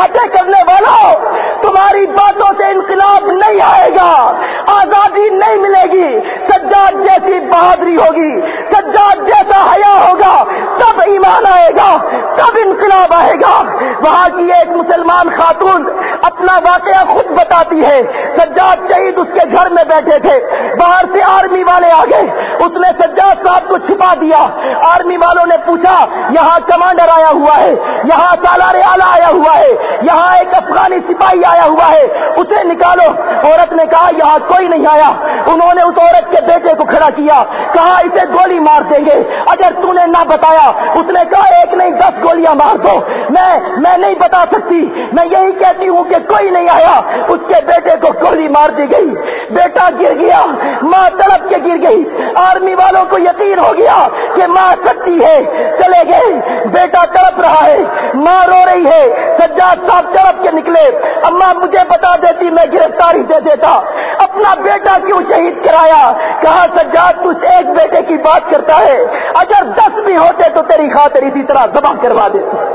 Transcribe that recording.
باتیں کرنے والوں، تمہاری باتوں سے انقلاب نہیں آئے گا، آزادی نہیں ملے گی، سجاد جیسی بہادری ہوگی، سجاد جیسا حیا ہوگا، تب ایمان آئے گا، تب انقلاب آئے گا۔ وہاں کی ایک مسلمان خاتون اپنا واقعہ خود بتاتی ہے۔ سجاد شہید اس کے گھر میں بیٹھے تھے۔ باہر سے آرمی والے آ گئے۔ اس نے سجاد صاحب کو چھپا دیا۔ آرمی والوں نے پوچھا، یہاں کمانڈر آیا ہوا ہے؟ یہاں سالار آلہ آیا ہوا ہے؟ یہاں ایک افغانی سپاہی آیا ہوا ہے؟ اسے نکالو۔ عورت نے کہا، یہاں کوئی نہیں آیا۔ انہوں نے اس عورت کے بیٹے کو کھڑا کیا۔ کہا، اسے گولی مار دیں گے۔ اگر تو نے نہ بتایا، اس نے کہا، ایک نہیں، دس گولیاں مار دو۔ میں میں نہیں بتا سکتی۔ میں یہی کہتی ہوں کہ کوئی نہیں آیا۔ اس کے بیٹے کو گولی مار دی گئی۔ بیٹا گر گیا۔ ماں تڑپ کے گر گئی۔ آرمی والوں کو یقین ہو گیا کہ ماں سچی ہے۔ چلے گئے۔ بیٹا تڑپ رہا ہے۔ ماں رو رہی ہے۔ سجاد صاحب تڑپ کے نکلے۔ اما مجھے بتا دیتی، میں گرفتاری دے دیتا۔ اپنا بیٹا کیوں شہید کرایا؟ کہا، سجاد تجھ ایک بیٹے کی بات کرتا ہے۔ اگر دس بھی ہوتے تو تیری خاطر اسی طرح ذبح کروا دیتی۔